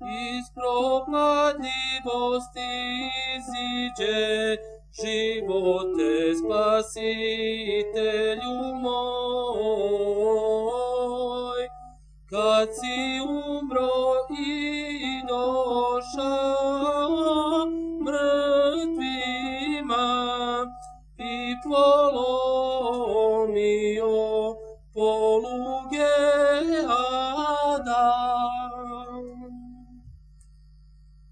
iz propadljivosti iziđe, živote spasitelju moj. Kad si umro i došao mrtvima i polomio poluge Adam,